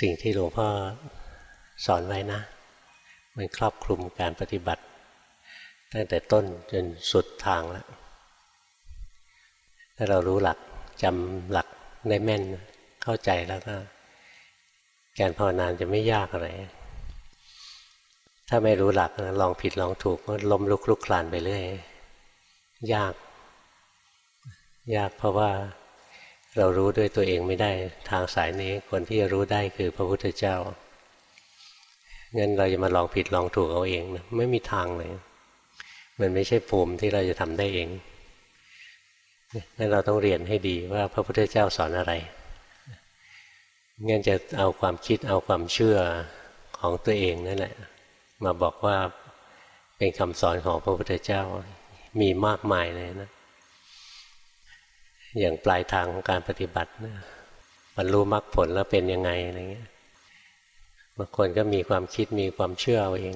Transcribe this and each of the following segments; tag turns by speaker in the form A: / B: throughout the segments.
A: สิ่งที่หลวงพ่อสอนไว้นะ มันครอบคลุมการปฏิบัติ ตั้งแต่ต้นจนสุดทางแล้วถ้าเรารู้หลักจำหลักได้แม่นเข้าใจแล้วก็ การภาวนาจะไม่ยากอะไร ถ้าไม่รู้หลักลองผิดลองถูกก็ล้มลุกลุกคลานไปเรื่อยยาก ยากเพราะว่า เรารู้ด้วยตัวเองไม่ได้ ทางสายนี้คนที่จะรู้ได้คือพระพุทธเจ้างั้นเราจะมาลองผิดลองถูกเอาเองนะไม่มีทางเลย มันไม่ใช่ภูมิที่เราจะทำได้เองงั้นเราต้องเรียนให้ดีว่าพระพุทธเจ้าสอนอะไรงั้นจะเอาความคิดเอาความเชื่อของตัวเองนั่นแหละ มาบอกว่าเป็นคำสอนของพระพุทธเจ้ามีมากมายเลยนะ อย่างปลายทางของการปฏิบัติบรรลุมรรคผลแล้วเป็นยังไงอะไรเงี้ยบางคนก็มีความคิดมีความเชื่อเอาเอง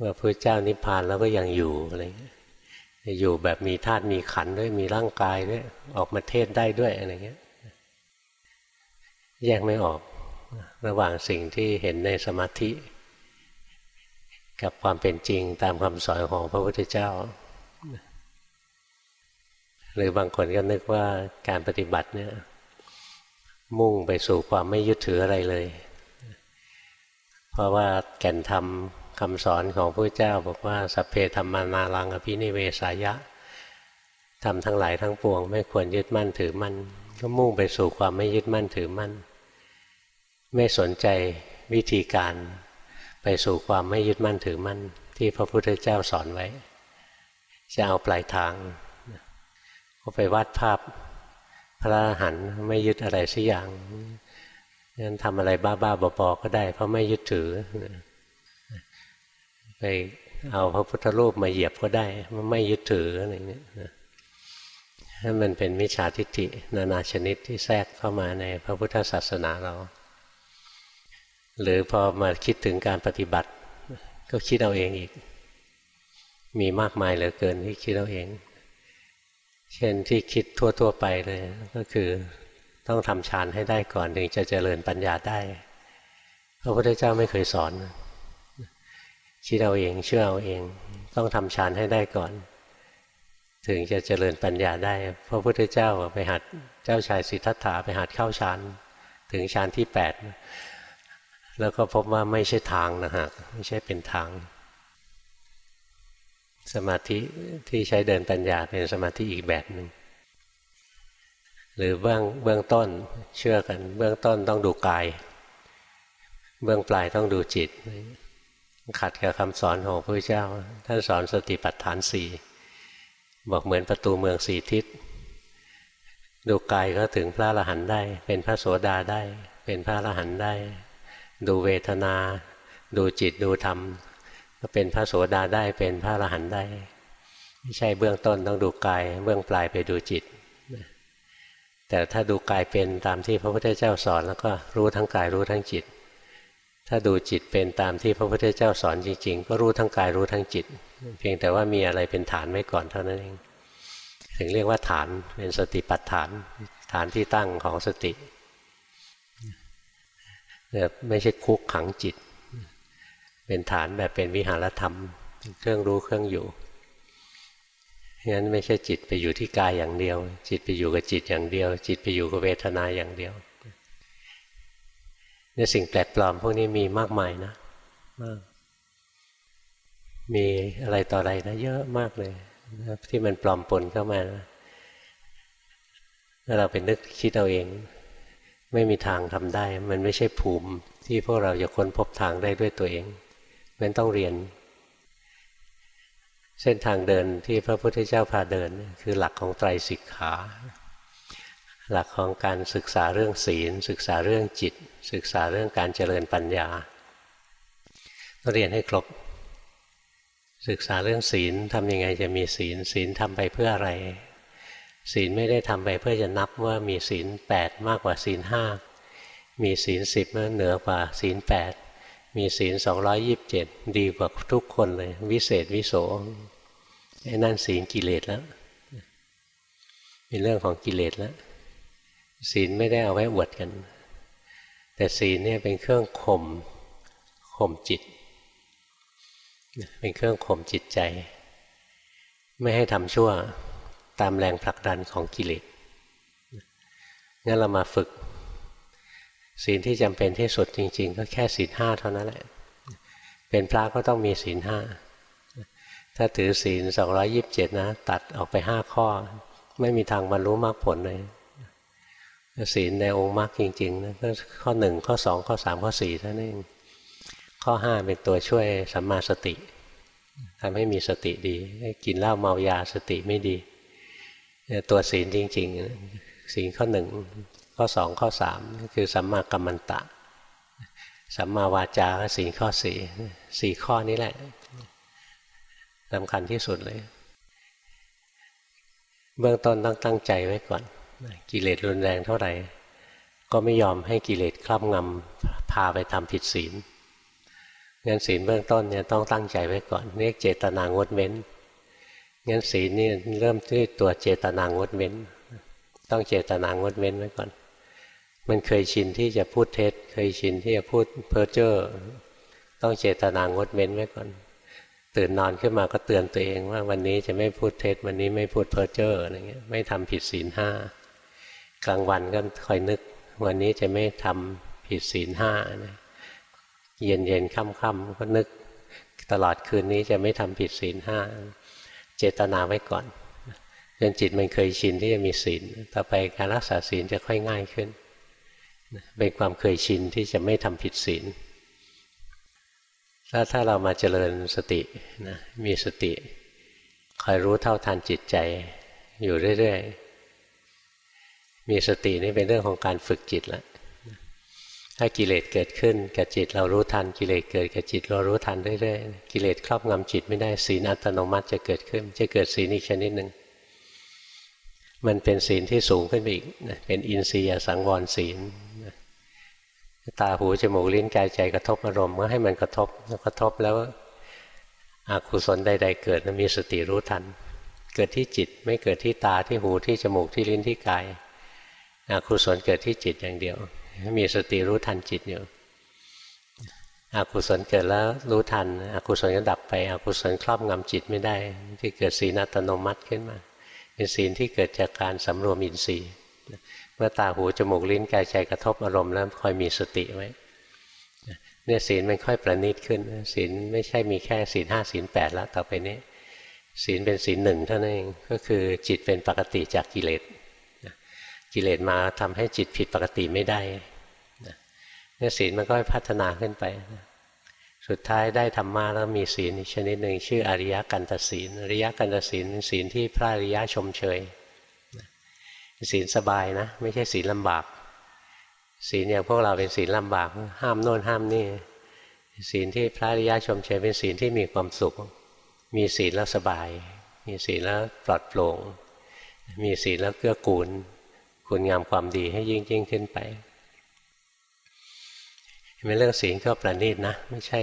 A: ว่าพระเจ้านิพพานแล้วก็ยังอยู่อะไรเงี้ยอยู่แบบมีธาตุมีขันด้วยมีร่างกายด้วยออกมาเทศได้ด้วยอะไรเงี้ยแยกไม่ออกระหว่างสิ่งที่เห็นในสมาธิ กับความเป็นจริงตามคำสอนของพระพุทธเจ้า หรือบางคนก็นึกว่าการปฏิบัติเนี่ยมุ่งไปสู่ความไม่ยึดถืออะไรเลย เพราะว่าแก่นธรรมคำสอนของพระเจ้าบอกว่าสัพเพธรรมานารังอภินิเวสายะทำทั้งหลายทั้งปวง ไม่ควรยึดมั่นถือมั่น ก็มุ่งไปสู่ความไม่ยึดมั่นถือมั่น ไม่สนใจวิธีการไปสู่ความไม่ยึดมั่นถือมั่น ที่พระพุทธเจ้าสอนไว้ จะเอาปลายทาง ก็ไปวาดภาพพระอรหันต์ไม่ยึดอะไรสักอย่างงั้นทำอะไรบ้าๆบอๆก็ได้ เพราะไม่ยึดถือไปเอาพระพุทธรูปมาเหยียบก็ได้มันไม่ยึดถืออะไรเงี้ยถ้ามันเป็นมิจฉาทิฏฐินานาชนิดที่แทรกเข้ามาในพระพุทธศาสนาเรา หรือพอมาคิดถึงการปฏิบัติ ก็คิดเอาเองอีก มีมากมายเหลือเกินที่คิดเอาเอง เช่นที่คิดทั่ว ๆ ไปเลยก็คือต้องทำฌานให้ได้ก่อนถึงจะเจริญปัญญาได้ พระพุทธเจ้าไม่เคยสอนคิดเอาเองเชื่อเอาเอง ต้องทำฌานให้ได้ก่อน ถึงจะเจริญปัญญาได้ พระพุทธเจ้าไปหัดเจ้าชายสิทธัตถะไปหัดเข้าฌานถึงฌานที่แปดแล้วก็พบว่าไม่ใช่ทางนะฮะไม่ใช่เป็นทาง สมาธิที่ใช้เดินปัญญาเป็นสมาธิอีกแบบหนึ่งหรือเบื้องเบื้องต้นเชื่อกัน เบื้องต้นต้องดูกาย เบื้องปลายต้องดูจิต ขัดกับคำสอนของพระเจ้า ท่านสอนสติปัฏฐานสี่บอกเหมือนประตูเมืองสี่ทิศ ดูกายก็ถึงพระอรหันต์ได้ เป็นพระโสดาได้ เป็นพระอรหันต์ได้ ดูเวทนา ดูจิตดูธรรม ก็เป็นพระโสดาได้เป็นพระอรหันต์ได้ ไม่ใช่เบื้องต้นต้องดูกาย เบื้องปลายไปดูจิต แต่ถ้าดูกายเป็นตามที่พระพุทธเจ้าสอนแล้วก็รู้ทั้งกายรู้ทั้งจิต ถ้าดูจิตเป็นตามที่พระพุทธเจ้าสอนจริง ๆ ก็รู้ทั้งกายรู้ทั้งจิต เพียงแต่ว่ามีอะไรเป็นฐานไว้ก่อนเท่านั้นเอง ถึงเรียกว่าฐานเป็นสติปัฏฐาน ฐานที่ตั้งของสติไม่ใช่คุกขังจิต เป็นฐานแบบเป็นวิหารธรรม เครื่องรู้เครื่องอยู่งั้นไม่ใช่จิตไปอยู่ที่กายอย่างเดียว จิตไปอยู่กับจิตอย่างเดียว จิตไปอยู่กับเวทนาอย่างเดียวเนี่ยสิ่งแปลกปลอมพวกนี้มีมากมายนะมากมีอะไรต่ออะไรนะเยอะมากเลยที่มันปลอมปนเข้ามานะถ้าเราเป็นนึกคิดเอาเอง ไม่มีทางทำได้ มันไม่ใช่ภูมิที่พวกเราจะค้นพบทางได้ด้วยตัวเอง มันต้องเรียน เส้นทางเดินที่พระพุทธเจ้าพาเดิน คือหลักของไตรสิกขา หลักของการศึกษาเรื่องศีล ศึกษาเรื่องจิต ศึกษาเรื่องการเจริญปัญญาต้องเรียนให้ครบ ศึกษาเรื่องศีลทำยังไงจะมีศีล ศีลทำไปเพื่ออะไรศีลไม่ได้ทำไปเพื่อจะนับว่ามีศีลแปดมากกว่าศีลห้ามีศีลสิบเหนือกว่าศีลแปด มีศีลสองร้อยยิบเจ็ดดีกว่าทุกคนเลย วิเศษวิโสไอ้นั่นศีลกิเลสแล้วเป็นเรื่องของกิเลสแล้วศีลไม่ได้เอาไว้อวดกัน แต่ศีลเนี่ยเป็นเครื่องข่มข่มจิต เป็นเครื่องข่มจิตใจ ไม่ให้ทำชั่วตามแรงผลักดันของกิเลสงั้นเรามาฝึก ศีลที่จำเป็นที่สุดจริง ๆ ก็แค่ศีลห้าเท่านั้นแหละ เป็นพระก็ต้องมีศีลห้า ถ้าถือศีลสองยิบเจ็ดนะ ตัดออกไปห้าข้อ ไม่มีทางบรรลุมรรคผลเลยศีลในองค์มรรคจริงๆนะก็ข้อหนึ่งข้อสองข้อสามข้อสี่เท่านั้นเองข้อห้าเป็นตัวช่วยสัมมาสติทำให้มีสติดีกินเหล้าเมายาสติไม่ดีตัวศีลจริง ๆ ศีลข้อหนึ่ง ข้อสองข้อสามคือสัมมากัมมันตะ สัมมาวาจาศีลข้อสี่สี่ข้อนี้แหละสำคัญที่สุดเลย เบื้องต้นต้องตั้งใจไว้ก่อน กิเลสรุนแรงเท่าไหร่ ก็ไม่ยอมให้กิเลสครอบงำพาไปทำผิดศีลงั้นศีลเบื้องต้นเนี่ยต้องตั้งใจไว้ก่อนเรียกเจตนางดเว้นงั้นศีลนี่เริ่มที่ตัวเจตนางดเว้น ต้องเจตนางดเว้นไว้ก่อน มันเคยชินที่จะพูดเท็จ เคยชินที่จะพูดเพ้อเจ้อต้องเจตนางดเว้นไว้ก่อน ตื่นนอนขึ้นมาก็เตือนตัวเองว่าวันนี้จะไม่พูดเท็จ วันนี้ไม่พูดเพ้อเจ้ออะไรเงี้ยไม่ทำผิดศีลห้ากลางวันก็คอยนึก วันนี้จะไม่ทำผิดศีลห้านะเย็นเย็นค่ำค่ำก็นึกตลอดคืนนี้จะไม่ทำผิดศีลห้าเจตนาไว้ก่อนจนจิตมันเคยชินที่จะมีศีลต่อไปการรักษาศีลจะค่อยง่ายขึ้น เป็นความเคยชินที่จะไม่ทำผิดศีลถ้าถ้าเรามาเจริญสตินะมีสติ คอยรู้เท่าทันจิตใจอยู่เรื่อยๆ มีสตินี่เป็นเรื่องของการฝึกจิตแล้วถ้ากิเลสเกิดขึ้นกับจิตเรารู้ทันกิเลสเกิดกับจิตเรารู้ทันเรื่อยๆ กิเลสครอบงำจิตไม่ได้ศีลอัตโนมัติจะเกิดขึ้น จะเกิดศีลอีกชนิดหนึ่ง มันเป็นศีลที่สูงขึ้นไปอีกเป็นอินทรียสังวรศีลตาหูจมูกลิ้นกายใจกระทบอารมณ์ก็ให้มันกระทบกระทบแล้วอกุศลใด ๆ เกิดมีสติรู้ทัน เกิดที่จิตไม่เกิดที่ตาที่หูที่จมูกที่ลิ้นที่กายอกุศลเกิดที่จิตอย่างเดียว มีสติรู้ทันจิตอยู่อกุศลเกิดแล้วรู้ทันอกุศลก็ดับไปอกุศลครอบงำจิตไม่ได้ ที่เกิดศีลอัตโนมัติขึ้นมา เป็นศีลที่เกิดจากการสำรวมอินทรีย์เมื่อตาหูจมูกลิ้นกายใจกระทบอารมณ์แล้วคอยมีสติไว้เนี่ยศีลมันค่อยประณีตขึ้นศีลไม่ใช่มีแค่ศีลห้าศีลแปดแล้วต่อไปนี้ศีลเป็นศีลหนึ่งเท่านั้นเองก็คือจิตเป็นปกติจากกิเลสกิเลสมาทำให้จิตผิดปกติไม่ได้เนี่ยศีลมันก็พัฒนาขึ้นไป สุดท้ายได้ธรรมะแล้วมีศีลชนิดหนึ่งชื่ออริยกันตศีล อริยกันตศีลเป็นศีลที่พระอริยะชมเชยศีลสบายนะ ไม่ใช่ศีลลำบาก ศีลอย่างพวกเราเป็นศีลลำบาก ห้ามโน่นห้ามนี่ ศีลที่พระอริยะชมเชยเป็นศีลที่มีความสุข มีศีลแล้วสบาย มีศีลแล้วปลอดโปร่ง มีศีลแล้วเกื้อกูล คุณงามความดีให้ยิ่งยิ่งขึ้นไป เป็นเรื่องศีลก็ประณีตนะ ไม่ใช่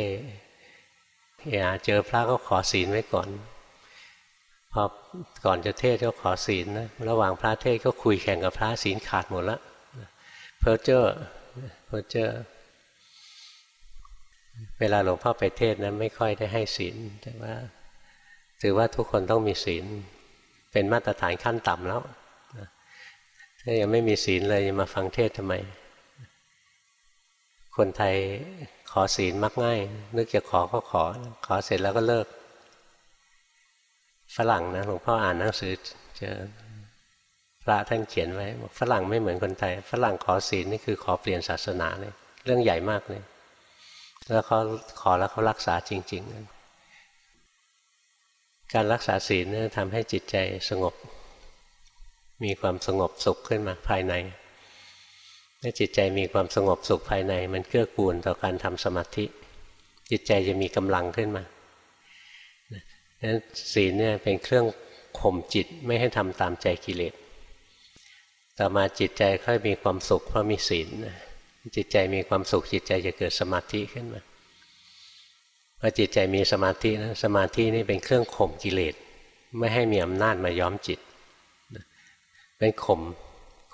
A: อย่าเจอพระก็ขอศีลไว้ก่อนพอก่อนจะเทศก็ขอศีลนะระหว่างพระเทศก็คุยแข่งกับพระศีลขาดหมดละเพอเจอเพอเจอเวลาหลวงพ่อไปเทศนะไม่ค่อยได้ให้ศีลแต่ว่า ถือว่าทุกคนต้องมีศีล เป็นมาตรฐานขั้นต่ำแล้วถ้ายังไม่มีศีลเลยมาฟังเทศทำไม คนไทยขอศีลมักง่าย นึกจะขอก็ขอ ขอเสร็จแล้วก็เลิก ฝรั่งนะหลวงพ่ออ่านหนังสือเจอพระท่านเขียนไว้บอกฝรั่งไม่เหมือนคนไทย ฝรั่งขอศีลนี่คือขอเปลี่ยนศาสนาเลยเรื่องใหญ่มากเลย แล้วเขาขอแล้วเขารักษาจริง ๆ การรักษาศีลเนี่ยทำให้จิตใจสงบ มีความสงบสุขขึ้นมาภายใน ถ้าจิตใจมีความสงบสุขภายใน มันเกื้อกูลต่อการทำสมาธิ จิตใจจะมีกำลังขึ้นมาดังนั้นศีลเนี่ยเป็นเครื่องข่มจิตไม่ให้ทำตามใจกิเลสต่อมาจิตใจค่อยมีความสุขเพราะมีศีลจิตใจมีความสุขจิตใจจะเกิดสมาธิขึ้นมาพอจิตใจมีสมาธินะสมาธินี่เป็นเครื่องข่มกิเลสไม่ให้มีอำนาจมาย้อมจิตเป็นข่ม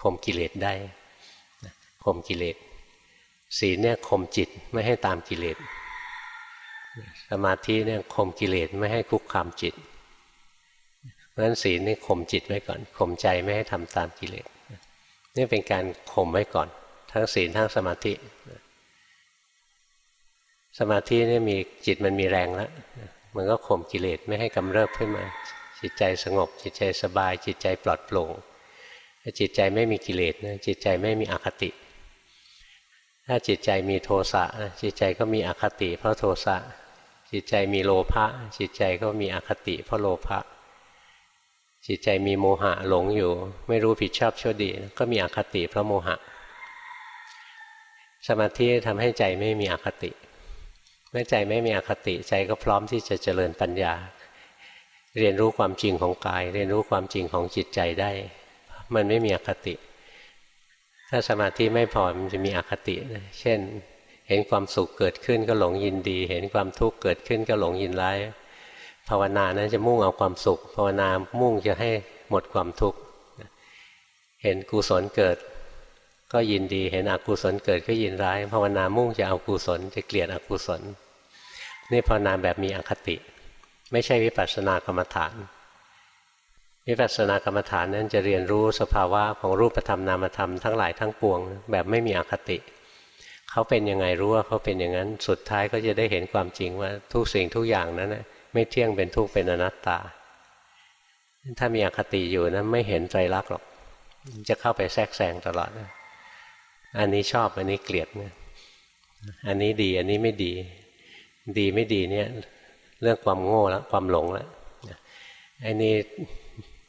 A: ข่มกิเลสได้ ข่มกิเลสศีลเนี่ยข่มจิตไม่ให้ตามกิเลสสมาธิเนี่ยข่มกิเลสไม่ให้คุกคามจิตเพราะฉะนั้นศีลนี่ข่มจิตไว้ก่อนข่มใจไม่ให้ทำตามกิเลสนี่เป็นการข่มไว้ก่อน ทั้งศีลทั้งสมาธิ สมาธินี่มีจิตมันมีแรงแล้วมันก็ข่มกิเลสไม่ให้กำเริบขึ้นมา จิตใจสงบ จิตใจสบาย จิตใจปลอดโปร่งถ้าจิตใจไม่มีกิเลสนะจิตใจไม่มีอคติ ถ้าจิตใจมีโทสะจิตใจก็มีอคติ เพราะโทสะจิตใจมีโลภะจิตใจก็มีอคติเพราะโลภะจิตใจมีโมหะหลงอยู่ ไม่รู้ผิดชอบชั่วดี ก็มีอคติเพราะโมหะ สมาธิทำให้ใจไม่มีอคติ เมื่อใจไม่มีอคติใจก็พร้อมที่จะเจริญปัญญา เรียนรู้ความจริงของกาย เรียนรู้ความจริงของจิตใจได้ มันไม่มีอคติ ถ้าสมาธิไม่พอมันจะมีอคติเช่น เห็นความสุขเกิดขึ้นก็หลงยินดี เห็นความทุกข์เกิดขึ้นก็หลงยินร้ายภาวนานั้นจะมุ่งเอาความสุข ภาวนามุ่งจะให้หมดความทุกข์เห็นกุศลเกิด ก็ยินดี เห็นอกุศลเกิดก็ยินร้าย ภาวนามุ่งจะเอากุศลจะเกลียดอกุศลนี่ภาวนาแบบมีอคติ ไม่ใช่วิปัสสนากรรมฐาน วิปัสสนากรรมฐานนั้นจะเรียนรู้สภาวะของรูปธรรมนามธรรมทั้งหลายทั้งปวง แบบไม่มีอคติ เขาเป็นยังไงรู้ว่าเขาเป็นอย่างนั้นสุดท้ายก็จะได้เห็นความจริงว่าทุกสิ่งทุกอย่างนั้นไม่เที่ยงเป็นทุกข์เป็นอนัตตา ถ้ามีอคติอยู่นะไม่เห็นใจรักหรอก จะเข้าไปแทรกแซงตลอดนะอันนี้ชอบอันนี้เกลียดเนี่ยอันนี้ดีอันนี้ไม่ดี ดีไม่ดีเนี่ย เรื่องความโง่แล้วความหลงแล้วอันนี้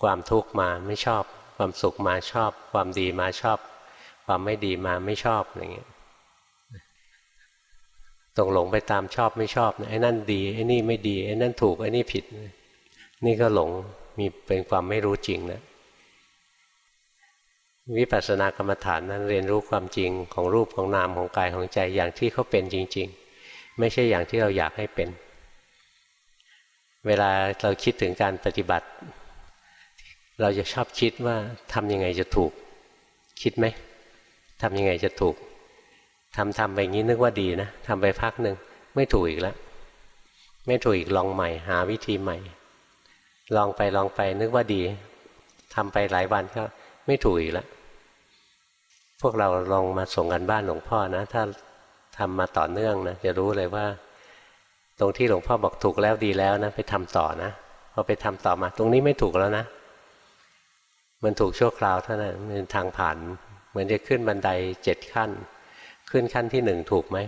A: ความทุกข์มาไม่ชอบ ความสุขมาชอบ ความดีมาชอบ ความไม่ดีมาไม่ชอบอย่างเงี้ยตรงหลงไปตามชอบไม่ชอบไอ้นั่นดีไอ้นี่ไม่ดีไอ้นั่นถูกไอ้นี่ผิด นี่ก็หลงมีเป็นความไม่รู้จริงนะวิปัสสนากรรมฐานนั้นเรียนรู้ความจริงของรูปของนามของกายของใจอย่างที่เขาเป็นจริง ๆ ไม่ใช่อย่างที่เราอยากให้เป็น เวลาเราคิดถึงการปฏิบัติ เราจะชอบคิดว่าทำยังไงจะถูก คิดไหมทำยังไงจะถูกทำทำไปงี้นึกว่าดีนะทำไปพักหนึ่งไม่ถูกอีกแล้ว ไม่ถูกอีกลองใหม่ หาวิธีใหม่ ลองไปลองไปนึกว่าดีทำไปหลายวันก็ไม่ถูกอีกแล้ว พวกเราลองมาส่งกันบ้านหลวงพ่อนะ ถ้าทำมาต่อเนื่องนะจะรู้เลยว่า ตรงที่หลวงพ่อบอกถูกแล้วดีแล้วนะ ไปทำต่อนะพอไปทำต่อมา ตรงนี้ไม่ถูกแล้วนะ มันถูกชั่วคราวเท่านั้นเป็นทางผ่านเหมือนจะขึ้นบันไดเจ็ดขั้น ขึ้นขั้นที่หนึ่งถูกไหม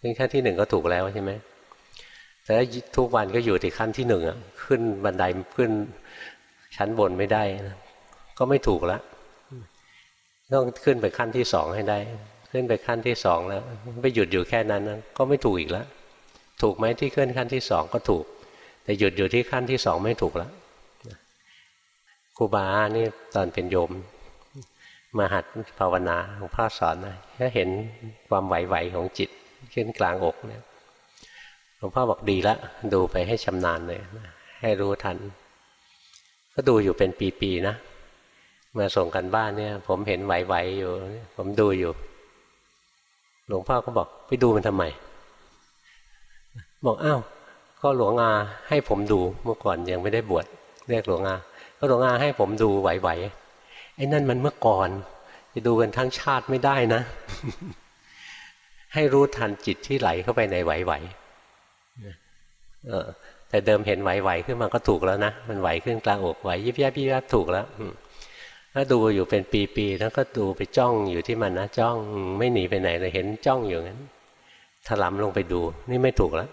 A: ขึ้นขั้นที่หนึ่งก็ถูกแล้วใช่ไหมแต่ทุกวันก็อยู่ที่ขั้นที่หนึ่งอะขึ้นบันไดขึ้นชั้นบนไม่ได้นะก็ไม่ถูกแล้วต้องขึ้นไปขั้นที่สองให้ได้ ขึ้นไปขั้นที่สองแล้วไปหยุดอยู่แค่นั้นก็ไม่ถูกอีกแล้วถูกไหมที่ขึ้นขั้นที่สองก็ถูก แต่หยุดอยู่ที่ขั้นที่สองไม่ถูกแล้ว ครูบานี่ตอนเป็นโยม มาหัดภาวนาหลวงพ่อสอนนะถ้าเห็นความไหวๆของจิตขึ้นกลางอกเนี่ยหลวงพ่อบอกดีละดูไปให้ชำนาญเลยให้รู้ทัน ก็ดูอยู่เป็นปีๆนะมาส่งกันบ้านเนี่ย ผมเห็นไหวๆอยู่ ผมดูอยู่ หลวงพ่อก็บอกไปดูมันทำไม บอกอ้าวก็หลวงอาให้ผมดูเมื่อก่อนยังไม่ได้บวชเรียกหลวงอา หลวงอาให้ผมดูไหวๆไอ้นั่นมันเมื่อก่อนจะดูกันทั้งชาติไม่ได้นะ ให้รู้ทันจิตที่ไหลเข้าไปในไหวๆแต่เดิมเห็นไหวๆขึ้นมาก็ถูกแล้วนะ มันไหวขึ้นกลางอกไหวยิบยับยิบยับถูกแล้วถ้าดูอยู่เป็นปีๆแล้วก็ดูไปจ้องอยู่ที่มันนะจ้องไม่หนีไปไหนเลยเห็นจ้องอยู่งั้นถลำลงไปดูนี่ไม่ถูกแล้ว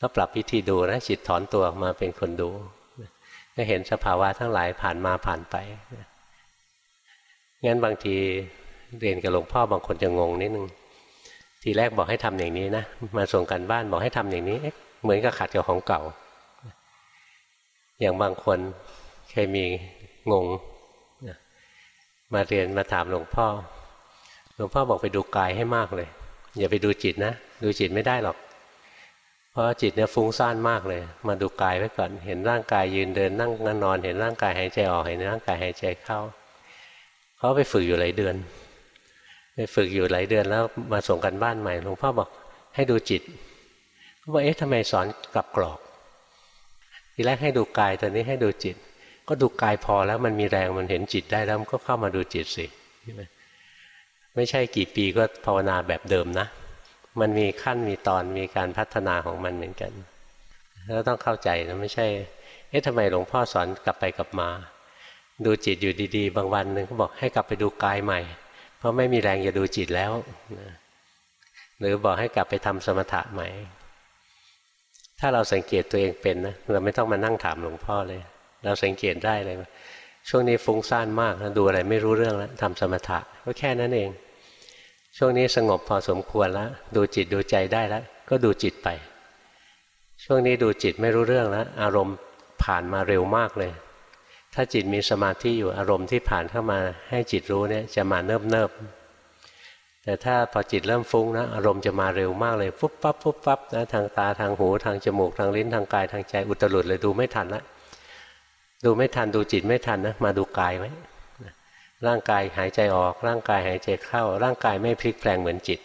A: ก็ปรับวิธีดูนะจิตถอนตัวออกมาเป็นคนดู ก็เห็นสภาวะทั้งหลายผ่านมาผ่านไปงั้นบางทีเรียนกับหลวงพ่อบางคนจะงงนิดนึง ทีแรกบอกให้ทำอย่างนี้นะ มาส่งกันบ้านบอกให้ทำอย่างนี้เหมือนกับขัดกับของเก่า อย่างบางคนเคยมีงง มาเรียนมาถามหลวงพ่อ หลวงพ่อบอกไปดูกายให้มากเลย อย่าไปดูจิตนะ ดูจิตไม่ได้หรอก เพราะจิตเนี่ยฟุ้งซ่านมากเลย มาดูกายไว้ก่อน เห็นร่างกายยืนเดินนั่งนอน เห็นร่างกายหายใจออก เห็นร่างกายหายใจเข้า เขาไปฝึกอยู่หลายเดือน ไปฝึกอยู่หลายเดือนแล้วมาส่งกันบ้านใหม่ หลวงพ่อบอกให้ดูจิตเขาบอกเอ๊ะทำไมสอนกลับกรอก ทีแรกให้ดูกายตอนนี้ให้ดูจิต ก็ดูกายพอแล้วมันมีแรงมันเห็นจิตได้แล้วมันก็เข้ามาดูจิตสิ ไม่ใช่กี่ปีก็ภาวนาแบบเดิมนะ มันมีขั้นมีตอนมีการพัฒนาของมันเหมือนกันแล้วต้องเข้าใจนะไม่ใช่ เอ๊ะทำไมหลวงพ่อสอนกลับไปกลับมา ดูจิตอยู่ดีๆ บางวันหนึ่งก็บอกให้กลับไปดูกายใหม่ เพราะไม่มีแรงจะดูจิตแล้วหรือบอกให้กลับไปทำสมถะใหม่ ถ้าเราสังเกตตัวเองเป็นนะเราไม่ต้องมานั่งถามหลวงพ่อเลย เราสังเกตได้เลย ช่วงนี้ฟุ้งซ่านมากดูอะไรไม่รู้เรื่องแล้วทำสมถะก็แค่นั้นเอง ช่วงนี้สงบพอสมควรแล้วดูจิตดูใจได้แล้วก็ดูจิตไป ช่วงนี้ดูจิตไม่รู้เรื่องแล้วอารมณ์ผ่านมาเร็วมากเลย ถ้าจิตมีสมาธิอยู่อารมณ์ที่ผ่านเข้ามาให้จิตรู้เนี่ยจะมาเนิบเนิบแต่ถ้าพอจิตเริ่มฟุ้งนะอารมณ์จะมาเร็วมากเลยปุ๊บปั๊บปุ๊บปั๊บนะทางตาทางหูทางจมูกทางลิ้นทางกายทางใจอุตรุดเลยดูไม่ทันละดูไม่ทันดูจิตไม่ทันนะมาดูกายไว้ ร่างกายหายใจออก ร่างกายหายใจเข้า ร่างกายไม่พลิกแปลงเหมือนจิต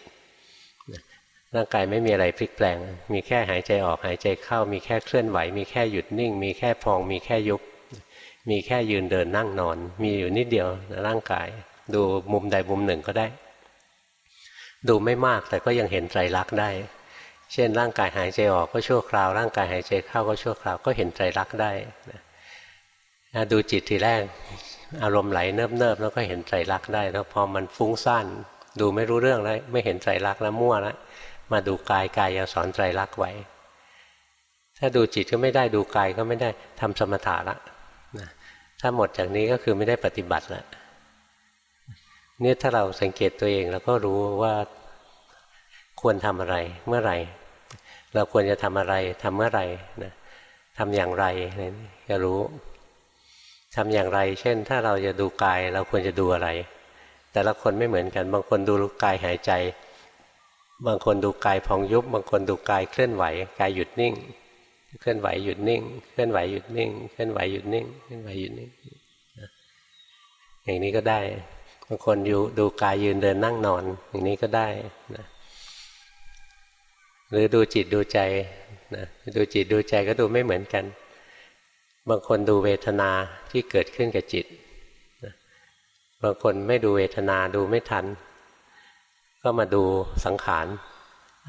A: ร่างกายไม่มีอะไรพลิกแปลง มีแค่หายใจออกหายใจเข้า มีแค่เคลื่อนไหว มีแค่หยุดนิ่ง มีแค่พอง มีแค่ยุบ มีแค่ยืนเดินนั่งนอน มีอยู่นิดเดียวร่างกาย ดูมุมใดมุมหนึ่งก็ได้ ดูไม่มากแต่ก็ยังเห็นไตรลักษณ์ได้ เช่น ร่างกายหายใจออกก็ชั่วคราว ร่างกายหายใจเข้าก็ชั่วคราว ก็เห็นไตรลักษณ์ได้ดูจิตทีแรก อารมณ์ไหลเนิบๆแล้วก็เห็นไตรลักษณ์ได้ แล้วพอมันฟุ้งซ่านดูไม่รู้เรื่องแล้วไม่เห็นไตรลักษณ์แล้วมั่วแล้วมาดูกายกายยังสอนไตรลักษณ์ไว้ ถ้าดูจิตก็ไม่ได้ดูกายก็ไม่ได้ทำสมถะละนะถ้าหมดจากนี้ก็คือไม่ได้ปฏิบัติละเนี่ยถ้าเราสังเกตตัวเองแล้วก็รู้ว่าควรทำอะไรเมื่อไหร่ เราควรจะทำอะไรทำเมื่อไหร่นะทำอย่างไรนี่จะรู้ ทำอย่างไร เช่น ถ้าเราจะดูกายเราควรจะดูอะไร แต่ละคนไม่เหมือนกัน บางคนดูกายหายใจ บางคนดูกายพองยุบ บางคนดูกายเคลื่อนไหว กายหยุดนิ่ง เคลื่อนไหวหยุดนิ่ง เคลื่อนไหวหยุดนิ่ง เคลื่อนไหวหยุดนิ่ง เคลื่อนไหวหยุดนิ่ง อย่างนี้ก็ได้ บางคนอยู่ดูกายยืนเดินนั่งนอน อย่างนี้ก็ได้นะหรือดูจิตดูใจนะดูจิตดูใจก็ดูไม่เหมือนกัน บางคนดูเวทนาที่เกิดขึ้นกับจิต บางคนไม่ดูเวทนาดูไม่ทัน ก็มาดูสังขาร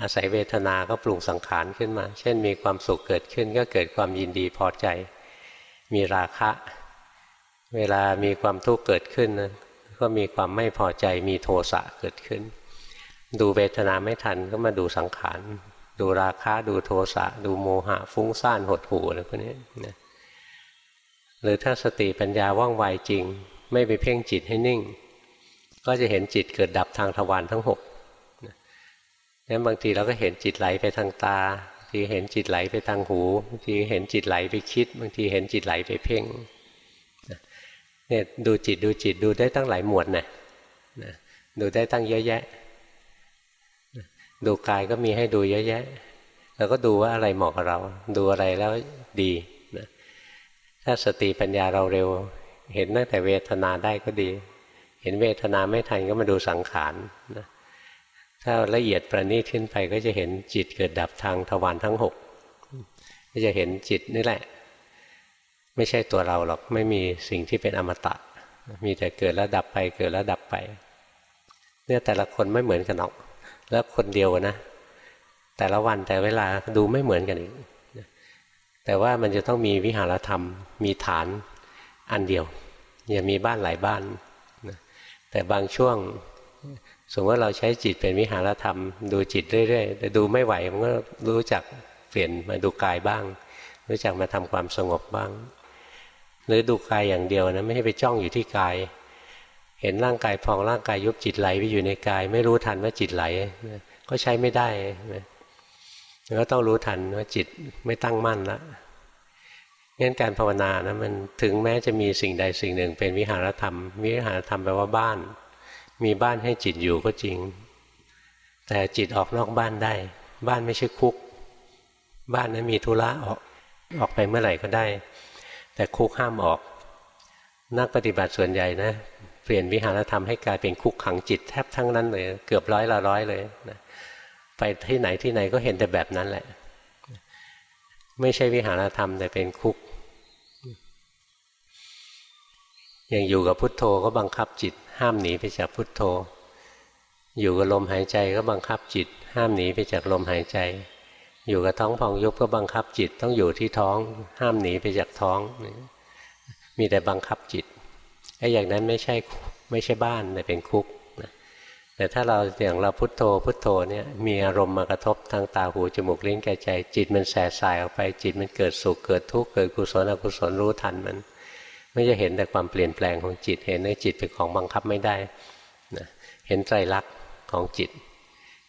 A: อาศัยเวทนาก็ปรุงสังขารขึ้นมา เช่นมีความสุขเกิดขึ้นก็เกิดความยินดีพอใจ มีราคะ เวลามีความทุกข์เกิดขึ้นนะก็มีความไม่พอใจมีโทสะเกิดขึ้น ดูเวทนาไม่ทันก็มาดูสังขาร ดูราคะ ดูโทสะ ดูโมหะฟุ้งซ่านหดหู่อะไรพวกนี้นะ หรือถ้าสติปัญญาว่องไวจริง ไม่ไปเพ่งจิตให้นิ่ง ก็จะเห็นจิตเกิดดับทางทวารทั้งหกนั้นบางทีเราก็เห็นจิตไหลไปทางตาบางทีเห็นจิตไหลไปทางหูบางทีเห็นจิตไหลไปคิด บางทีเห็นจิตไหลไปเพ่งเนี่ยดูจิตดูจิตดูได้ตั้งหลายหมวดนะดูได้ตั้งเยอะแยะ ดูกายก็มีให้ดูเยอะแยะ แล้วก็ดูว่าอะไรเหมาะกับเรา ดูอะไรแล้วดี ถ้าสติปัญญาเราเร็ว เห็นตั้งแต่เวทนาได้ก็ดี เห็นเวทนาไม่ทันก็มาดูสังขารนะถ้าละเอียดประณีตขึ้นไปก็จะเห็นจิตเกิดดับทางทวารทั้งหกก็จะเห็นจิตนี่แหละ ไม่ใช่ตัวเราหรอกไม่มีสิ่งที่เป็นอมตะ มีแต่เกิดแล้วดับไปเกิดแล้วดับไป เนี่ยแต่ละคนไม่เหมือนกันหรอก แล้วคนเดียวนะ แต่ละวันแต่เวลาดูไม่เหมือนกันอีก แต่ว่ามันจะต้องมีวิหารธรรม มีฐานอันเดียว อย่ามีบ้านหลายบ้านแต่บางช่วง สมมติว่าเราใช้จิตเป็นวิหารธรรม ดูจิตเรื่อยๆแต่ดูไม่ไหวมันก็รู้จักเปลี่ยนมาดูกายบ้าง รู้จักมาทำความสงบบ้าง หรือดูกายอย่างเดียวนะไม่ให้ไปจ้องอยู่ที่กาย เห็นร่างกายพองร่างกายยุบจิตไหลไปอยู่ในกาย ไม่รู้ทันว่าจิตไหล ก็ใช้ไม่ได้ ก็ต้องรู้ทันว่าจิตไม่ตั้งมั่นแล้วงั้นการภาวนานะมันถึงแม้จะมีสิ่งใดสิ่งหนึ่ง เป็นวิหารธรรม วิหารธรรมแปลว่าบ้าน มีบ้านให้จิตอยู่ก็จริง แต่จิตออกนอกบ้านได้ บ้านไม่ใช่คุก บ้านนั้นมีธุระออกออกไปเมื่อไหร่ก็ได้ แต่คุกห้ามออก นักปฏิบัติส่วนใหญ่นะเปลี่ยนวิหารธรรมให้กลายเป็นคุกขังจิตแทบทั้งนั้นเลย เกือบร้อยละร้อยเลยนะ ไปที่ไหนที่ไหนก็เห็นแต่แบบนั้นแหละ ไม่ใช่วิหารธรรมแต่เป็นคุก อย่างอยู่กับพุทโธก็บังคับจิต ห้ามหนีไปจากพุทโธ อยู่กับลมหายใจก็บังคับจิต ห้ามหนีไปจากลมหายใจ อยู่กับท้องพองยุบก็บังคับจิตต้องอยู่ที่ท้อง ห้ามหนีไปจากท้อง มีแต่บังคับจิตไอ้อย่างนั้นไม่ใช่ไม่ใช่บ้านแต่เป็นคุก แต่ถ้าเราอย่างเราพุทโธพุทโธเนี่ยมีอารมณ์มากระทบทางตาหูจมูกลิ้นกายใจ จิตมันแสสายออกไปจิตมันเกิดสุขเกิดทุกข์เกิดกุศลอกุศลรู้ทันมัน ไม่จะเห็นแต่ความเปลี่ยนแปลงของจิตเห็นในจิตเป็นของบังคับไม่ได้นะเห็นไตรลักษณ์ของจิต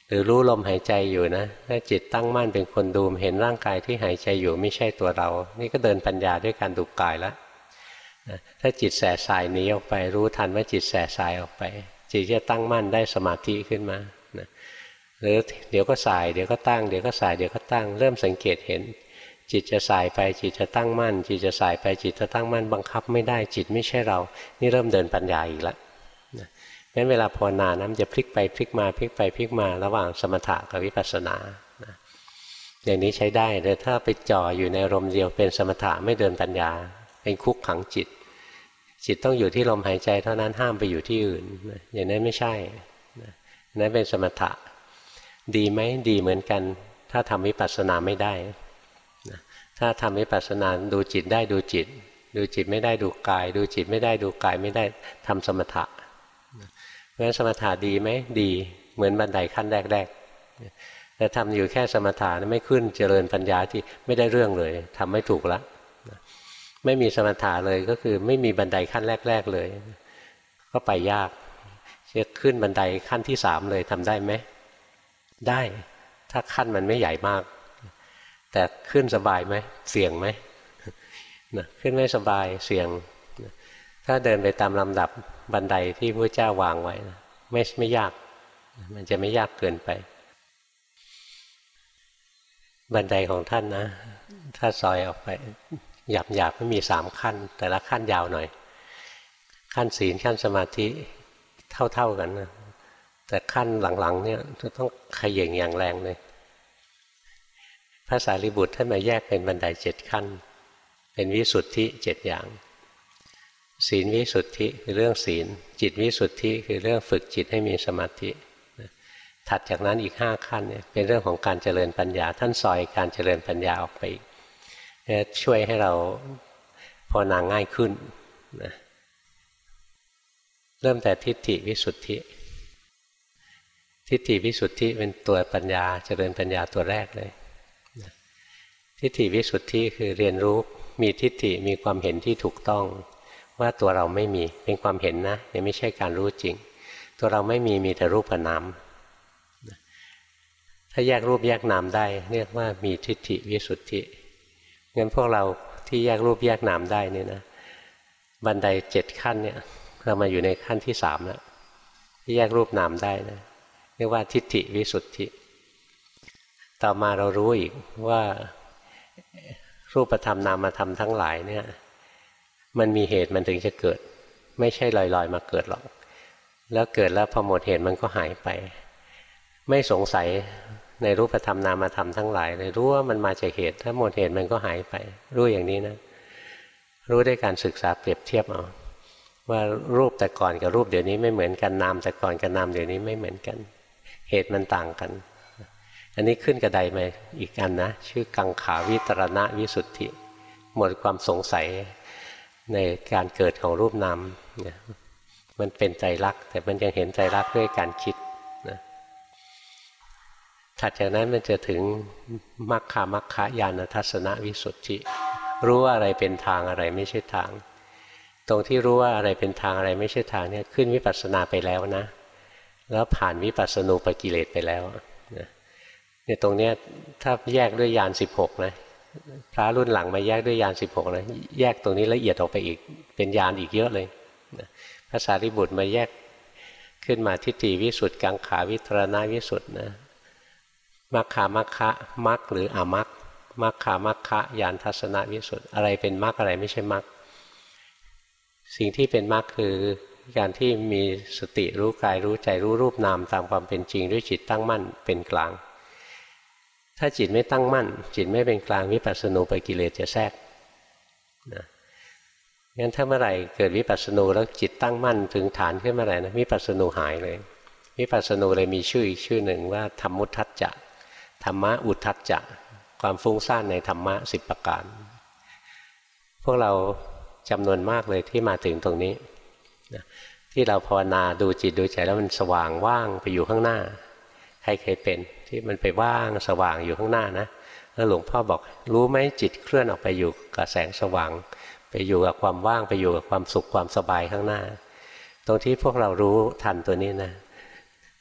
A: หรือรู้ลมหายใจอยู่นะถ้าจิตตั้งมั่นเป็นคนดูเห็นร่างกายที่หายใจอยู่ไม่ใช่ตัวเรา นี่ก็เดินปัญญาด้วยการดูกายแล้วถ้าจิตแสสายหนีออกไปรู้ทันว่าจิตแสสายออกไป จิตจะตั้งมั่นได้สมาธิขึ้นมานะหรือเดี๋ยวก็สายเดี๋ยวก็ตั้งเดี๋ยวก็สายเดี๋ยวก็ตั้ง เริ่มสังเกตเห็น จิตจะสายไปจิตจะตั้งมั่น จิตจะสายไปจิตจะตั้งมั่นบังคับไม่ได้จิตไม่ใช่เรา นี่เริ่มเดินปัญญาอีกแล้วนะงั้นเวลาภาวนานะมันจะพลิกไปพลิกมาพลิกไปพลิกมาระหว่างสมถะกับวิปัสสนาะอย่างนี้ใช้ได้แต่ถ้าไปจ่ออยู่ในรมเดียวเป็นสมถะไม่เดินปัญญา เป็นคุกขังจิต จิตต้องอยู่ที่ลมหายใจเท่านั้นห้ามไปอยู่ที่อื่น อย่างนั้นไม่ใช่นั่นเป็นสมถะ ดีไหมดีเหมือนกัน ถ้าทำวิปัสสนาไม่ได้ ถ้าทำวิปัสสนาดูจิตได้ดูจิต ดูจิตไม่ได้ดูกาย ดูจิตไม่ได้ดูกายไม่ได้ทำสมถะเพราะฉะนั้นสมถะดีไหมดีเหมือนบันไดขั้นแรกๆแต่ทำอยู่แค่สมถะไม่ขึ้นเจริญปัญญาที่ไม่ได้เรื่องเลยทำไม่ถูกละ ไม่มีสมถะเลยก็คือไม่มีบันไดขั้นแรก ๆเลย ก็ไปยากจะขึ้นบันไดขั้นที่สามเลยทำได้ไหมได้ถ้าขั้นมันไม่ใหญ่มาก แต่ขึ้นสบายไหมเสี่ยงไหมนะขึ้นไม่สบายเสี่ยง ถ้าเดินไปตามลำดับบันไดที่พระเจ้าวางไว้นะไม่ไม่ยาก มันจะไม่ยากเกินไป บันไดของท่านนะ ถ้าซอยออกไป หยาบหยาบไม่มีสามขั้น แต่ละขั้นยาวหน่อย ขั้นศีลขั้นสมาธิเท่าๆกันนะแต่ขั้นหลังๆเนี่ยจะต้องขย่งอย่างแรงเลยพระสารีบุตรท่านมาแยกเป็นบันไดเจ็ดขั้น เป็นวิสุทธิเจ็ดอย่าง ศีลวิสุทธิคือเรื่องศีล จิตวิสุทธิคือเรื่องฝึกจิตให้มีสมาธิถัดจากนั้นอีกห้าขั้นเนี่ยเป็นเรื่องของการเจริญปัญญา ท่านซอยการเจริญปัญญาออกไปอีก ช่วยให้เราภาวนางง่ายขึ้นนะเริ่มแต่ทิฏฐิวิสุทธิ ทิฏฐิวิสุทธิเป็นตัวปัญญาเจริญปัญญาตัวแรกเลย ทิฏฐิวิสุทธิคือเรียนรู้มีทิฏฐิมีความเห็นที่ถูกต้องว่าตัวเราไม่มีเป็นความเห็นนะยังไม่ใช่การรู้จริง ตัวเราไม่มีมีแต่รูปนามถ้าแยกรูปแยกนามได้เรียกว่ามีทิฏฐิวิสุทธิ งั้นพวกเราที่แยกรูปแยกนามได้นี่นะบันไดเจ็ดขั้นเนี่ย เรามาอยู่ในขั้นที่สามแล้วที่แยกรูปนามได้นะเรียกว่าทิฏฐิวิสุทธิ ต่อมาเรารู้อีกว่ารูปธรรมนามธรรมทั้งหลายเนี่ย มันมีเหตุมันถึงจะเกิด ไม่ใช่ลอยๆมาเกิดหรอก แล้วเกิดแล้วพอหมดเหตุมันก็หายไป ไม่สงสัย ในรูปธรรมนามธรรมทั้งหลายเลยรู้ว่ามันมาจากเหตุ ถ้าหมดเหตุมันก็หายไป รู้อย่างนี้นะ รู้ได้การศึกษาเปรียบเทียบเอาว่ารูปแต่ก่อนกับรูปเดี๋ยวนี้ไม่เหมือนกันนามแต่ก่อนกับนามเดี๋ยวนี้ไม่เหมือนกัน เหตุมันต่างกัน อันนี้ขึ้นกระไดมาอีกอันนะ ชื่อกังขาวิตรณะวิสุทธิ หมดความสงสัยในการเกิดของรูปนามมันเป็นใจรัก แต่มันยังเห็นใจรักด้วยการคิด ถัดจากนั้นมันจะถึงมัคคามัคคายานทัศนวิสุทธิ รู้ว่าอะไรเป็นทางอะไรไม่ใช่ทาง ตรงที่รู้ว่าอะไรเป็นทางอะไรไม่ใช่ทางเนี่ยขึ้นวิปัสสนาไปแล้วนะ แล้วผ่านวิปัสสนูปกิเลสไปแล้วเนี่ยตรงเนี้ยถ้าแยกด้วยยานสิบหกนะพระรุ่นหลังมาแยกด้วยยานสิบหกนะแยกตรงนี้ละเอียดออกไปอีกเป็นยานอีกเยอะเลยพระสารีบุตรมาแยกขึ้นมาทิฏฐิวิสุทธิกังขาวิตรณวิสุทธินะ มัคคามัคคะมัคหรืออามัคมัคคามัคคะยานทัศนวิสุทธ์อะไรเป็นมัคอะไรไม่ใช่มัคสิ่งที่เป็นมัคคือการที่มีสติรู้กายรู้ใจรู้รูปนามตามความเป็นจริงด้วยจิตตั้งมั่นเป็นกลาง ถ้าจิตไม่ตั้งมั่น จิตไม่เป็นกลางวิปัสสนูไปกิเลสจะแทรกนะงั้นถ้าเมื่อไหร่เกิดวิปัสสนูแล้วจิตตั้งมั่นถึงฐานขึ้นเมื่อไหร่นะวิปัสสนูหายเลยวิปัสสนูเลยมีชื่ออีกชื่อหนึ่งว่าธรรมุทัจจะ ธรรมะอุทัจจะความฟุ้งซ่านในธรรมะสิบประการ พวกเราจำนวนมากเลยที่มาถึงตรงนี้ที่เราภาวนาดูจิตดูใจแล้วมันสว่างว่างไปอยู่ข้างหน้า ใครเคยเป็นที่มันไปว่างสว่างอยู่ข้างหน้านะแล้วหลวงพ่อบอกรู้ไหมจิตเคลื่อนออกไปอยู่กับแสงสว่าง ไปอยู่กับความว่างไปอยู่กับความสุขความสบายข้างหน้า ตรงที่พวกเรารู้ทันตัวนี้นะ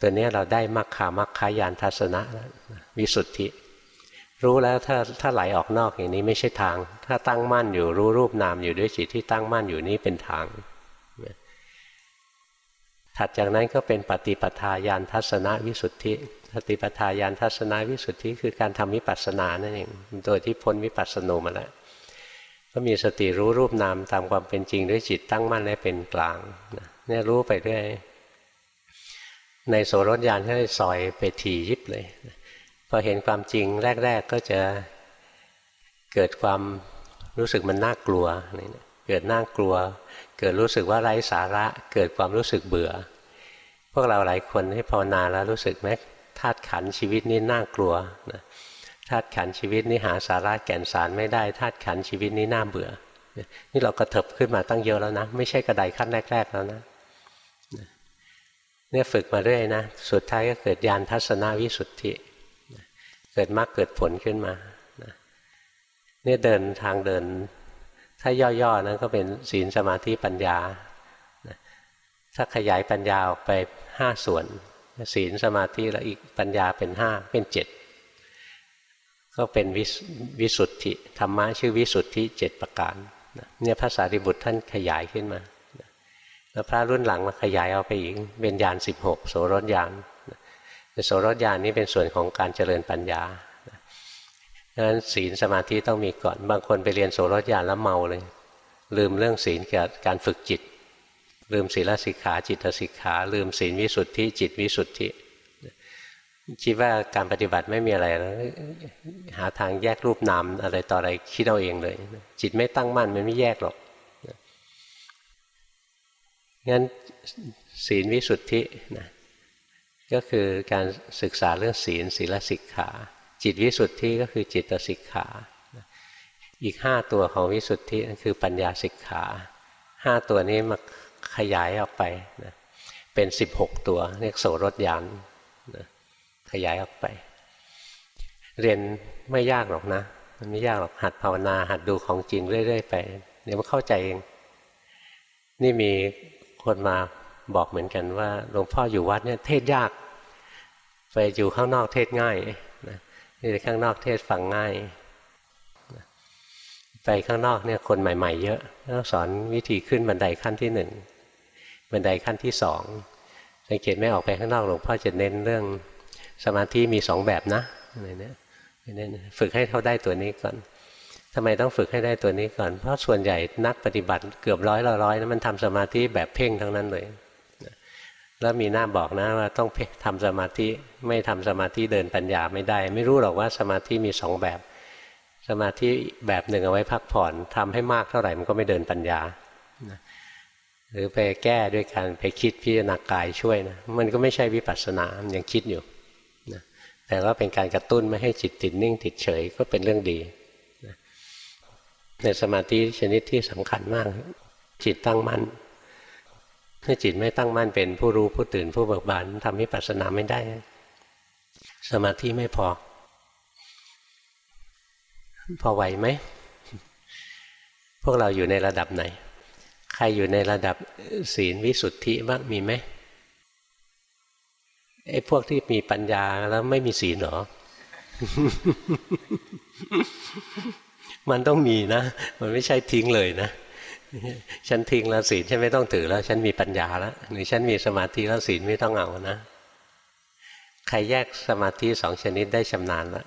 A: ตัวนี้เราได้มรรคามัคคายานทัศนะวิสุทธิ รู้แล้วถ้าถ้าไหลออกนอกอย่างนี้ไม่ใช่ทาง ถ้าตั้งมั่นอยู่รู้รูปนามอยู่ด้วยจิตที่ตั้งมั่นอยู่นี้เป็นทาง ถัดจากนั้นก็เป็นปฏิปทาญาณทัศนวิสุทธิปฏิปทาญาณทัศนวิสุทธิคือการทำวิปัสสนานั่นเองโดยที่พ้นวิปัสสนูมาแล้วก็มีสติรู้รูปนามตามความเป็นจริงด้วยจิตตั้งมั่นและเป็นกลางเนี่ยรู้ไปเรื่อย ในโสรถยานก็ได้ซอยไปทียิบเลยพอเห็นความจริงแรก ๆก็จะเกิดความรู้สึกมันน่ากลัวเกิดน่ากลัว เกิดรู้สึกว่าไร้สาระ เกิดความรู้สึกเบื่อ พวกเราหลายคนให้ภาวนาแล้วรู้สึกไหมธาตุขันชีวิตนี้น่ากลัวนะธาตุขันชีวิตนี้หาสาระแก่นสารไม่ได้ธาตุขันชีวิตนี้น่าเบื่อ นี่เรากระเถิบขึ้นมาตั้งเยอะแล้วนะ ไม่ใช่กระไดขั้นแรก ๆ แล้วนะ เนี่ยฝึกมาเรื่อยนะ สุดท้ายก็เกิดญาณทัศนวิสุทธิ เกิดมรรคเกิดผลขึ้นมาเนี่ยเดินทางเดิน ถ้าย่อๆนั้นก็เป็นศีลสมาธิปัญญา ถ้าขยายปัญญาออกไปห้าส่วน ศีลสมาธิแล้วอีกปัญญาเป็นห้าเป็นเจ็ดก็เป็นวิสุทธิธรรมะชื่อวิสุทธิเจ็ดประการเนี่ยภาษาดิบุตรท่านขยายขึ้นมา แล้วพระรุ่นหลังมาขยายเอาไปอีกเป็นญาณสิบหกโสรถญาณโสรถญาณนี้เป็นส่วนของการเจริญปัญญาดังนั้นศีลสมาธิต้องมีก่อน บางคนไปเรียนโสรถญาณแล้วเมาเลย ลืมเรื่องศีลกับการฝึกจิต ลืมศีลสิกขาจิตสิกขา ลืมศีลวิสุทธิจิตวิสุทธิคิดว่าการปฏิบัติไม่มีอะไรแล้วหาทางแยกรูปนามอะไรต่ออะไรคิดเอาเองเลย จิตไม่ตั้งมั่นมันไม่แยกหรอก งั้นศีลวิสุทธินะก็คือการศึกษาเรื่องศีลศีลสิกขา จิตวิสุทธิก็คือจิตสิกขา อีกห้าตัวของวิสุทธิคือปัญญาสิกขาห้าตัวนี้มาขยายออกไปนะเป็นสิบหกตัวเรียกโสรถยานนะขยายออกไป เรียนไม่ยากหรอกนะ มันไม่ยากหรอกหัดภาวนาหัดดูของจริงเรื่อย ๆ ไป เดี๋ยวมันเข้าใจเองนี่มี คนมาบอกเหมือนกันว่าหลวงพ่ออยู่วัดเนี่ยเทศยาก ไปอยู่ข้างนอกเทศง่ายนี่ข้างนอกเทศฟังง่ายไปข้างนอกเนี่ยคนใหม่ ๆ เยอะต้องสอนวิธีขึ้นบันไดขั้นที่หนึ่งบันไดขั้นที่สองสังเกตไม่ออกไปข้างนอกหลวงพ่อจะเน้นเรื่องสมาธิมีสองแบบนะอะไรเนี่ยฝึกให้เขาได้ตัวนี้ก่อน ทำไมต้องฝึกให้ได้ตัวนี้ก่อน เพราะส่วนใหญ่นักปฏิบัติเกือบร้อยละร้อยนะมันทำสมาธิแบบเพ่งทั้งนั้นเลย แล้วมีหน้าบอกนะว่าต้องทำสมาธิไม่ทำสมาธิเดินปัญญาไม่ได้ ไม่รู้หรอกว่าสมาธิมีสองแบบ สมาธิแบบหนึ่งเอาไว้พักผ่อนทำให้มากเท่าไหร่มันก็ไม่เดินปัญญา หรือไปแก้ด้วยการไปคิดพิจารณากายช่วยนะมันก็ไม่ใช่วิปัสสนามยังคิดอยู่แต่ว่าเป็นการกระตุ้นไม่ให้จิตติดนิ่งติดเฉยก็เป็นเรื่องดี ในสมาธิชนิดที่สำคัญมาก จิตตั้งมั่นถ้าจิตไม่ตั้งมั่นเป็นผู้รู้ผู้ตื่นผู้เบิกบานทำให้ปัสนาไม่ได้ สมาธิไม่พอ พอไหวไหม พวกเราอยู่ในระดับไหน ใครอยู่ในระดับศีลวิสุทธิบ้างมีไหมไอ้พวกที่มีปัญญาแล้วไม่มีศีลหรอ มันต้องมีนะ มันไม่ใช่ทิ้งเลยนะ ฉันทิ้งแล้วศีลฉันไม่ต้องถือแล้ว ฉันมีปัญญาแล้วหรือฉันมีสมาธิแล้วศีลไม่ต้องเอานะ ใครแยกสมาธิสองชนิดได้ชำนาญแล้ว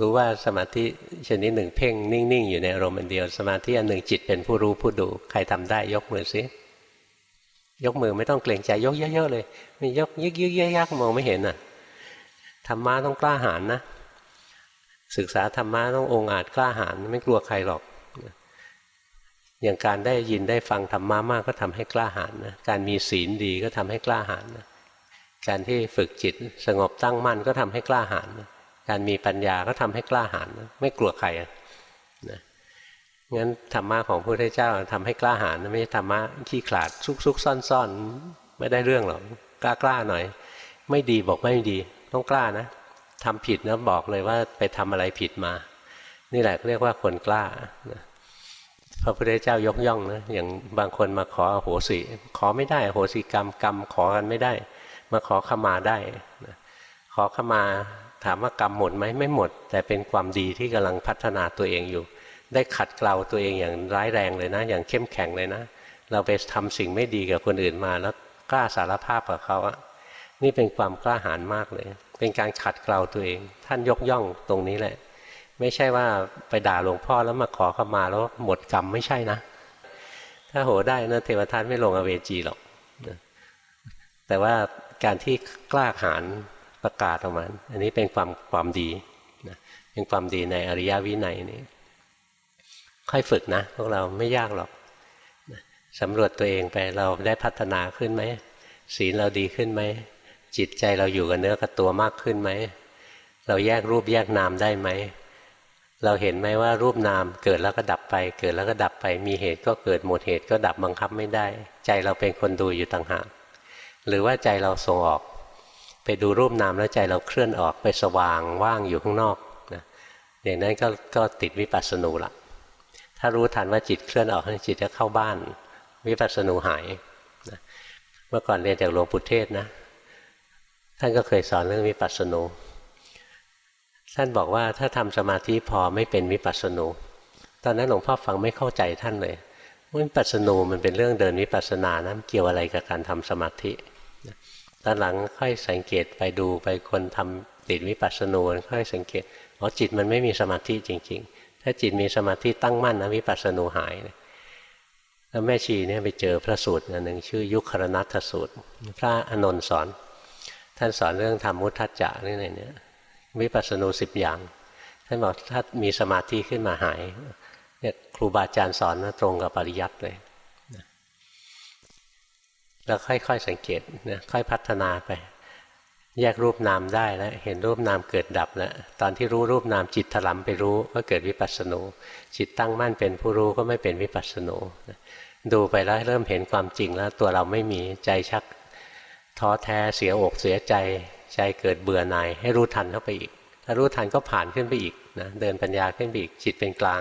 A: รู้ว่าสมาธิชนิดหนึ่งเพ่งนิ่ง ๆ อยู่ในอารมณ์เดียว สมาธิอันหนึ่งจิตเป็นผู้รู้ผู้ดู ใครทำได้ยกมือซิยกมือไม่ต้องเกรงใจยกเยอะๆเลย ไม่ยกยึกยึกยักมองไม่เห็นอะธรรมะต้องกล้าหาญนะ ศึกษาธรรมะต้ององอาจกล้าหาญไม่กลัวใครหรอก อย่างการได้ยินได้ฟังธรรมะมากก็ทำให้กล้าหาญนะการมีศีลดีก็ทำให้กล้าหาญนะการที่ฝึกจิตสงบตั้งมั่นก็ทำให้กล้าหาญนะการมีปัญญาก็ทำให้กล้าหาญนะไม่กลัวใครนะงั้นธรรมะของพระพุทธเจ้าทำให้กล้าหาญไม่ใช่ธรรมะขี้ขลาดซุกซุกซ่อนซ่อนไม่ได้เรื่องหรอกกล้ากล้าหน่อย ไม่ดีบอกไม่ดีต้องกล้านะ ทำผิดนะบอกเลยว่าไปทำอะไรผิดมา นี่แหละเรียกว่าคนกล้าพระพุทธเจ้ายกย่องนะอย่างบางคนมาขออโหสิ ขอไม่ได้อโหสิกรรมกรรมขอกันไม่ได้ มาขอขมาได้ขอขมาถามว่ากรรมหมดไหมไม่หมด แต่เป็นความดีที่กำลังพัฒนาตัวเองอยู่ ได้ขัดเกลาตัวเองอย่างร้ายแรงเลยนะ อย่างเข้มแข็งเลยนะ เราไปทำสิ่งไม่ดีกับคนอื่นมาแล้วกล้าสารภาพกับเขาอะนี่เป็นความกล้าหาญมากเลยเป็นการขัดเกลาตัวเอง ท่านยกย่องตรงนี้แหละ ไม่ใช่ว่าไปด่าหลวงพ่อแล้วมาขอขมาแล้วหมดกรรมไม่ใช่นะ ถ้าโหได้นะเทวทัตไม่ลงอเวจีหรอกแต่ว่าการที่กล้าหาญประกาศออกมาอันนี้เป็นความความดีนะเป็นความดีในอริยวินัยนี่ค่อยฝึกนะพวกเราไม่ยากหรอกสำรวจตัวเองไปเราได้พัฒนาขึ้นไหมศีลเราดีขึ้นไหม จิตใจเราอยู่กับเนื้อกับตัวมากขึ้นไหม เราแยกรูปแยกนามได้ไหม เราเห็นไหมว่ารูปนามเกิดแล้วก็ดับไป เกิดแล้วก็ดับไป มีเหตุก็เกิดหมดเหตุก็ดับบังคับไม่ได้ ใจเราเป็นคนดูอยู่ต่างหาก หรือว่าใจเราส่งออก ไปดูรูปนามแล้วใจเราเคลื่อนออกไปสว่างว่างอยู่ข้างนอกนะอย่างนั้นก็ก็ติดวิปัสสนูละถ้ารู้ทันว่าจิตเคลื่อนออกจิตจะเข้าบ้าน วิปัสสนูหายเมื่อก่อนเรียนจากหลวงปู่เทศนะ ท่านก็เคยสอนเรื่องวิปัสสนูท่านบอกว่าถ้าทำสมาธิพอไม่เป็นวิปัสสนูตอนนั้นหลวงพ่อฟังไม่เข้าใจท่านเลยวิปัสสนูมันเป็นเรื่องเดินวิปัสสนานะเกี่ยวอะไรกับการทำสมาธิตอนหลังค่อยสังเกตไปดูไปคนทำติดวิปัสสนูค่อยสังเกตอ๋อจิตมันไม่มีสมาธิจริง ๆ ถ้าจิตมีสมาธิตั้งมั่นนะวิปัสสนูหายแล้วแม่ชีเนี่ยไปเจอพระสูตรอันหนึ่งชื่อยุครนัทสูตร พระอนนท์สอน ท่านสอนเรื่องธรรมมุทัจจะนี่ไงเนี่ยวิปัสสนูสิบอย่าง ท่านบอกถ้ามีสมาธิขึ้นมาหายเนี่ยครูบาอาจารย์สอนนะตรงกับปริยัติเลยแล้วค่อยๆสังเกตนะค่อยพัฒนาไป แยกรูปนามได้แล้วเห็นรูปนามเกิดดับแล้วตอนที่รู้รูปนามจิตถลำไปรู้ก็เกิดวิปัสสนูจิตตั้งมั่นเป็นผู้รู้ก็ไม่เป็นวิปัสสนูดูไปแล้วเริ่มเห็นความจริงแล้วตัวเราไม่มีใจชัก ท้อแท้เสียอกเสียใจใจเกิดเบื่อหน่ายให้รู้ทันเข้าไปอีก ถ้ารู้ทันก็ผ่านขึ้นไปอีกนะเดินปัญญาขึ้นไปอีกจิตเป็นกลาง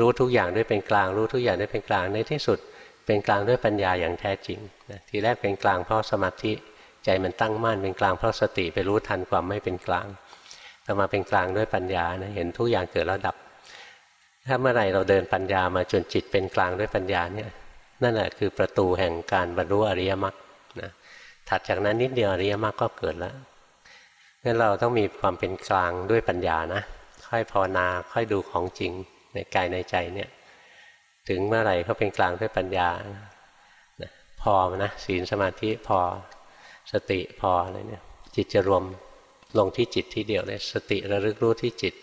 A: รู้ทุกอย่างด้วยเป็นกลาง รู้ทุกอย่างด้วยเป็นกลางในที่สุด เป็นกลางด้วยปัญญาอย่างแท้จริงนะทีแรกเป็นกลางเพราะสมาธิใจมันตั้งมั่นเป็นกลางเพราะสติไปรู้ทันความไม่เป็นกลางต่อมาเป็นกลางด้วยปัญญานะเห็นทุกอย่างเกิดแล้วดับ ถ้าเมื่อไหร่เราเดินปัญญามาจนจิตเป็นกลางด้วยปัญญาเนี่ยนั่นแหละคือประตูแห่งการบรรลุอริยมรรค ถัดจากนั้นนิดเดียวอริยมรรคก็เกิดแล้วงั้นเราต้องมีความเป็นกลางด้วยปัญญานะ ค่อยภาวนาค่อยดูของจริงในกายในใจเนี่ย ถึงเมื่อไหร่เขาเป็นกลางด้วยปัญญาพอนะศีลสมาธิพอสติพออะไรเนี่ยจิตจะรวมลงที่จิตที่เดียวเลยสติระลึกรู้ที่จิต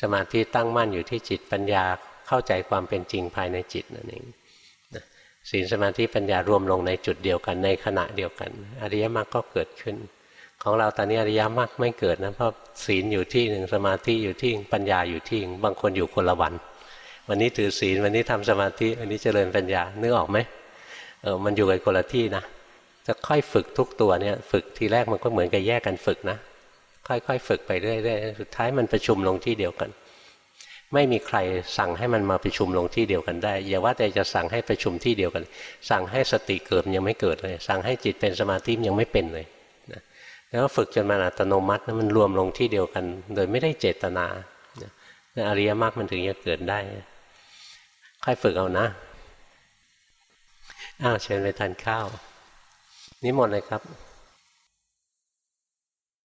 A: สมาธิตั้งมั่นอยู่ที่จิตปัญญาเข้าใจความเป็นจริงภายในจิตนั่นเอง ศีลสมาธิปัญญารวมลงในจุดเดียวกันในขณะเดียวกัน อริยมรรคก็เกิดขึ้น ของเราตอนนี้อริยมรรคไม่เกิดนะเพราะศีลอยู่ที่หนึ่งสมาธิอยู่ที่ปัญญาอยู่ที่บางคนอยู่คนละวัน วันนี้ถือศีลวันนี้ทำสมาธิวันนี้เจริญปัญญานึกออกไหมเออมันอยู่กันคนละที่นะจะค่อยฝึกทุกตัวเนี่ยฝึกทีแรกมันก็เหมือนกับแยกกันฝึกนะค่อยๆฝึกไปเรื่อยๆสุดท้ายมันประชุมลงที่เดียวกัน ไม่มีใครสั่งให้มันมาประชุมลงที่เดียวกันได้ อย่าว่าแต่จะสั่งให้ประชุมที่เดียวกัน สั่งให้สติเกิดยังไม่เกิดเลย สั่งให้จิตเป็นสมาธิยังไม่เป็นเลยนะแล้วฝึกจนมันอัตโนมัติมันรวมลงที่เดียวกัน โดยไม่ได้เจตนาอริยมรรคมันถึงจะเกิดได้ ค่อยฝึกเอานะ อ้าวเชิญไปทานข้าวนี่หมดเลยครับ